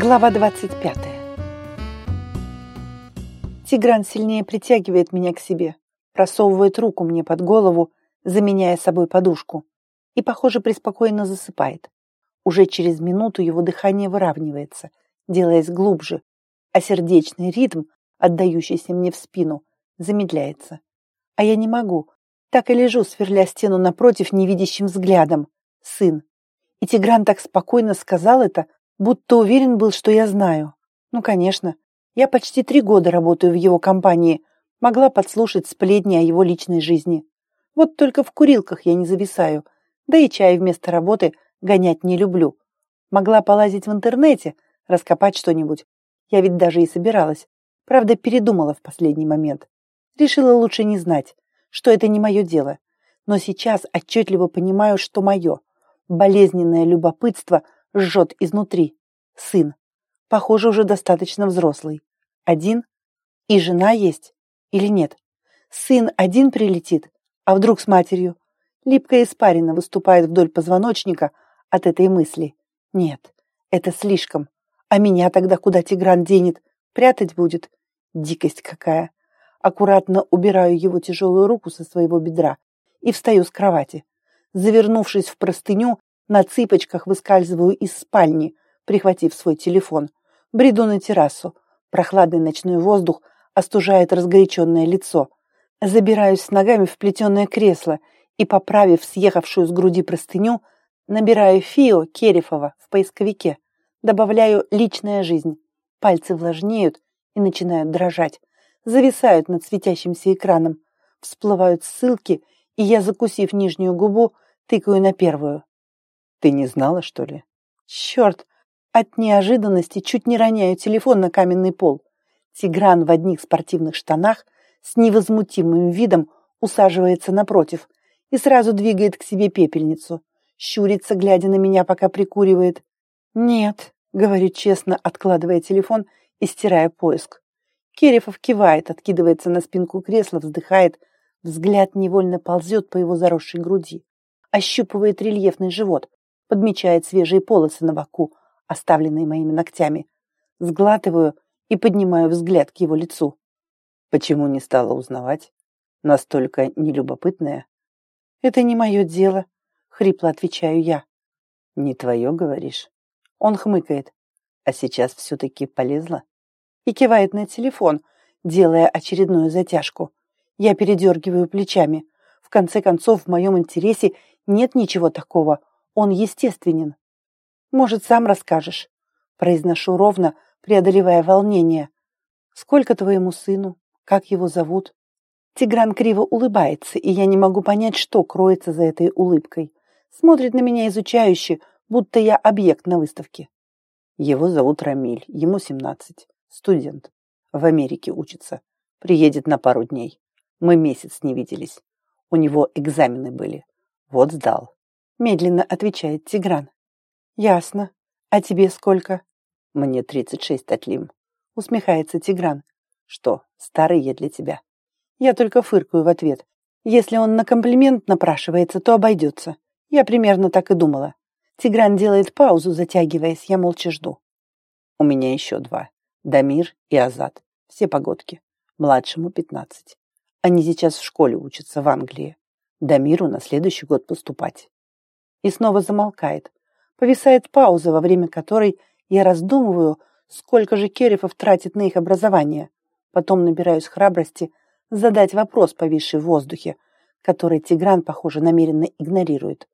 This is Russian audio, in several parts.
Глава 25. Тигран сильнее притягивает меня к себе, просовывает руку мне под голову, заменяя собой подушку, и, похоже, преспокойно засыпает. Уже через минуту его дыхание выравнивается, делаясь глубже, а сердечный ритм, отдающийся мне в спину, замедляется. А я не могу, так и лежу, сверля стену напротив невидящим взглядом. Сын. И Тигран так спокойно сказал это, Будто уверен был, что я знаю. Ну, конечно. Я почти три года работаю в его компании. Могла подслушать сплетни о его личной жизни. Вот только в курилках я не зависаю. Да и чай вместо работы гонять не люблю. Могла полазить в интернете, раскопать что-нибудь. Я ведь даже и собиралась. Правда, передумала в последний момент. Решила лучше не знать, что это не мое дело. Но сейчас отчетливо понимаю, что мое. Болезненное любопытство – жжет изнутри. Сын. Похоже, уже достаточно взрослый. Один? И жена есть? Или нет? Сын один прилетит, а вдруг с матерью? Липкая испарина выступает вдоль позвоночника от этой мысли. Нет, это слишком. А меня тогда куда Тигран денет? Прятать будет? Дикость какая. Аккуратно убираю его тяжелую руку со своего бедра и встаю с кровати. Завернувшись в простыню, на цыпочках выскальзываю из спальни, прихватив свой телефон. Бреду на террасу. Прохладный ночной воздух остужает разгоряченное лицо. Забираюсь с ногами в плетеное кресло и, поправив съехавшую с груди простыню, набираю Фио Керефова в поисковике. Добавляю «личная жизнь». Пальцы влажнеют и начинают дрожать. Зависают над светящимся экраном. Всплывают ссылки, и я, закусив нижнюю губу, тыкаю на первую. Ты не знала, что ли? Черт! От неожиданности чуть не роняю телефон на каменный пол. Тигран в одних спортивных штанах с невозмутимым видом усаживается напротив и сразу двигает к себе пепельницу. Щурится, глядя на меня, пока прикуривает. «Нет», — говорит честно, откладывая телефон и стирая поиск. Керефов кивает, откидывается на спинку кресла, вздыхает. Взгляд невольно ползет по его заросшей груди. Ощупывает рельефный живот подмечает свежие полосы на боку, оставленные моими ногтями. Сглатываю и поднимаю взгляд к его лицу. Почему не стала узнавать? Настолько нелюбопытная? Это не мое дело, хрипло отвечаю я. Не твое, говоришь? Он хмыкает. А сейчас все-таки полезла? И кивает на телефон, делая очередную затяжку. Я передергиваю плечами. В конце концов, в моем интересе нет ничего такого, он естественен. Может, сам расскажешь? Произношу ровно, преодолевая волнение. Сколько твоему сыну? Как его зовут? Тигран криво улыбается, и я не могу понять, что кроется за этой улыбкой. Смотрит на меня изучающе, будто я объект на выставке. Его зовут Рамиль, ему 17, студент. В Америке учится. Приедет на пару дней. Мы месяц не виделись. У него экзамены были. Вот сдал медленно отвечает Тигран. Ясно. А тебе сколько? Мне тридцать шесть, Атлим. Усмехается Тигран. Что, старый я для тебя? Я только фыркаю в ответ. Если он на комплимент напрашивается, то обойдется. Я примерно так и думала. Тигран делает паузу, затягиваясь, я молча жду. У меня еще два. Дамир и Азат. Все погодки. Младшему пятнадцать. Они сейчас в школе учатся в Англии. Дамиру на следующий год поступать и снова замолкает. Повисает пауза, во время которой я раздумываю, сколько же Керефов тратит на их образование. Потом набираюсь храбрости задать вопрос, повисший в воздухе, который Тигран, похоже, намеренно игнорирует.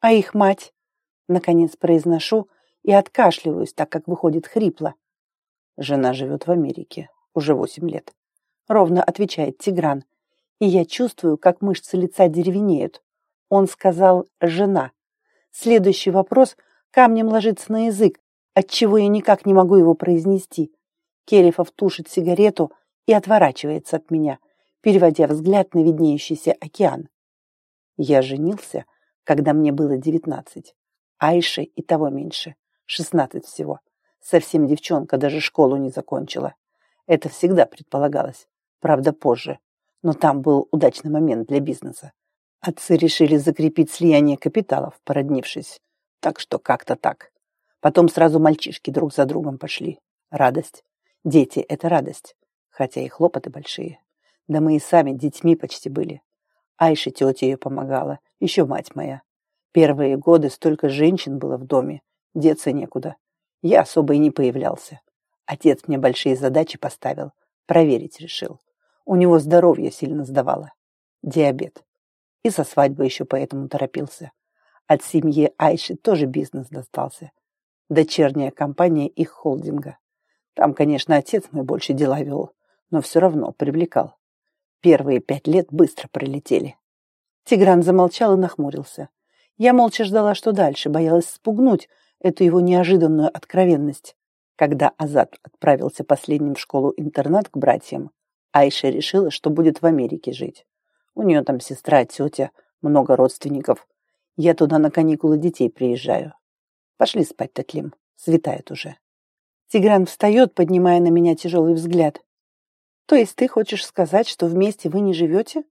«А их мать?» Наконец произношу и откашливаюсь, так как выходит хрипло. Жена живет в Америке уже восемь лет. Ровно отвечает Тигран. И я чувствую, как мышцы лица деревенеют. Он сказал «жена». Следующий вопрос камнем ложится на язык, отчего я никак не могу его произнести. Керефов тушит сигарету и отворачивается от меня, переводя взгляд на виднеющийся океан. Я женился, когда мне было девятнадцать. Айше и того меньше, шестнадцать всего. Совсем девчонка, даже школу не закончила. Это всегда предполагалось, правда позже. Но там был удачный момент для бизнеса. Отцы решили закрепить слияние капиталов, породнившись. Так что как-то так. Потом сразу мальчишки друг за другом пошли. Радость. Дети – это радость. Хотя и хлопоты большие. Да мы и сами детьми почти были. Айша тетя ее помогала. Еще мать моя. Первые годы столько женщин было в доме. Деться некуда. Я особо и не появлялся. Отец мне большие задачи поставил. Проверить решил. У него здоровье сильно сдавало. Диабет. И со свадьбы еще поэтому торопился. От семьи Айши тоже бизнес достался. Дочерняя компания их холдинга. Там, конечно, отец мой больше дела вел, но все равно привлекал. Первые пять лет быстро пролетели. Тигран замолчал и нахмурился. Я молча ждала, что дальше, боялась спугнуть эту его неожиданную откровенность. Когда Азат отправился последним в школу-интернат к братьям, Айша решила, что будет в Америке жить. У нее там сестра, тетя, много родственников. Я туда на каникулы детей приезжаю. Пошли спать, Татлим. Светает уже. Тигран встает, поднимая на меня тяжелый взгляд. То есть ты хочешь сказать, что вместе вы не живете?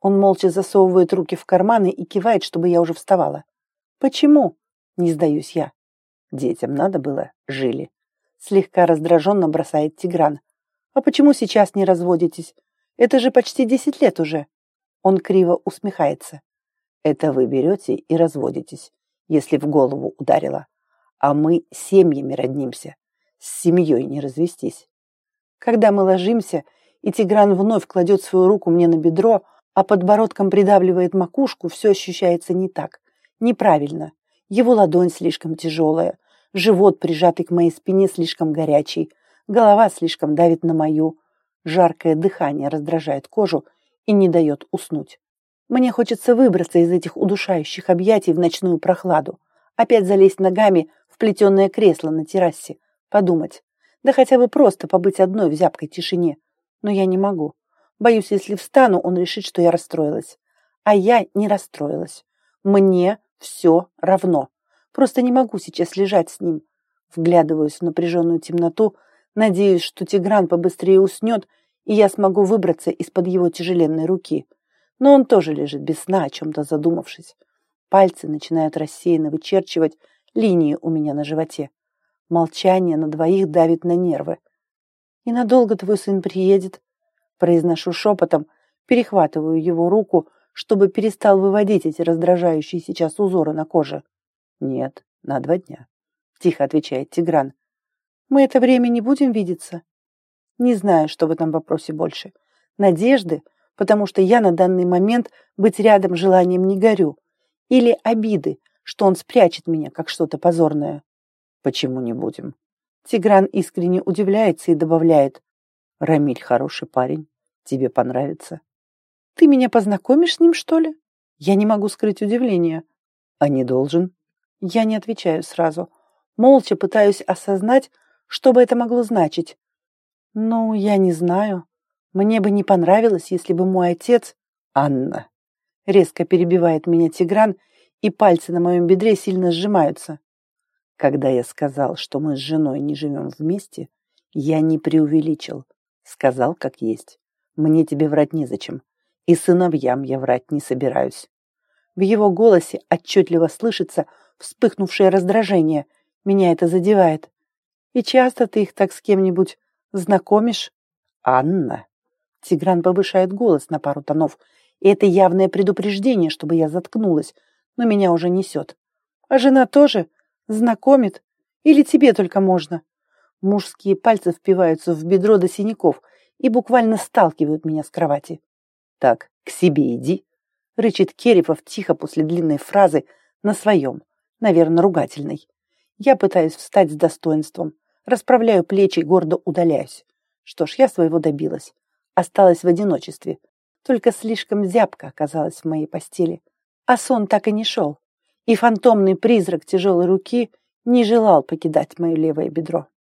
Он молча засовывает руки в карманы и кивает, чтобы я уже вставала. Почему? Не сдаюсь я. Детям надо было, жили. Слегка раздраженно бросает Тигран. А почему сейчас не разводитесь? Это же почти десять лет уже. Он криво усмехается. Это вы берете и разводитесь, если в голову ударило. А мы семьями роднимся. С семьей не развестись. Когда мы ложимся, и Тигран вновь кладет свою руку мне на бедро, а подбородком придавливает макушку, все ощущается не так, неправильно. Его ладонь слишком тяжелая, живот, прижатый к моей спине, слишком горячий, голова слишком давит на мою. Жаркое дыхание раздражает кожу и не дает уснуть. Мне хочется выбраться из этих удушающих объятий в ночную прохладу, опять залезть ногами в плетеное кресло на террасе, подумать, да хотя бы просто побыть одной в зябкой тишине. Но я не могу. Боюсь, если встану, он решит, что я расстроилась. А я не расстроилась. Мне все равно. Просто не могу сейчас лежать с ним. Вглядываюсь в напряженную темноту, Надеюсь, что Тигран побыстрее уснет, и я смогу выбраться из-под его тяжеленной руки. Но он тоже лежит без сна, о чем-то задумавшись. Пальцы начинают рассеянно вычерчивать линии у меня на животе. Молчание на двоих давит на нервы. «И надолго твой сын приедет?» Произношу шепотом, перехватываю его руку, чтобы перестал выводить эти раздражающие сейчас узоры на коже. «Нет, на два дня», — тихо отвечает Тигран. Мы это время не будем видеться? Не знаю, что в этом вопросе больше. Надежды, потому что я на данный момент быть рядом желанием не горю. Или обиды, что он спрячет меня, как что-то позорное. Почему не будем? Тигран искренне удивляется и добавляет. Рамиль хороший парень. Тебе понравится. Ты меня познакомишь с ним, что ли? Я не могу скрыть удивление. А не должен? Я не отвечаю сразу. Молча пытаюсь осознать, что бы это могло значить? Ну, я не знаю. Мне бы не понравилось, если бы мой отец... Анна. Резко перебивает меня Тигран, и пальцы на моем бедре сильно сжимаются. Когда я сказал, что мы с женой не живем вместе, я не преувеличил. Сказал, как есть. Мне тебе врать незачем. И сыновьям я врать не собираюсь. В его голосе отчетливо слышится вспыхнувшее раздражение. Меня это задевает. И часто ты их так с кем-нибудь знакомишь? Анна. Тигран повышает голос на пару тонов, и это явное предупреждение, чтобы я заткнулась, но меня уже несет. А жена тоже? Знакомит? Или тебе только можно? Мужские пальцы впиваются в бедро до синяков и буквально сталкивают меня с кровати. Так, к себе иди, рычит Керепов тихо после длинной фразы на своем, наверное, ругательной. Я пытаюсь встать с достоинством, расправляю плечи и гордо удаляюсь. Что ж, я своего добилась. Осталась в одиночестве. Только слишком зябко оказалась в моей постели. А сон так и не шел. И фантомный призрак тяжелой руки не желал покидать мое левое бедро.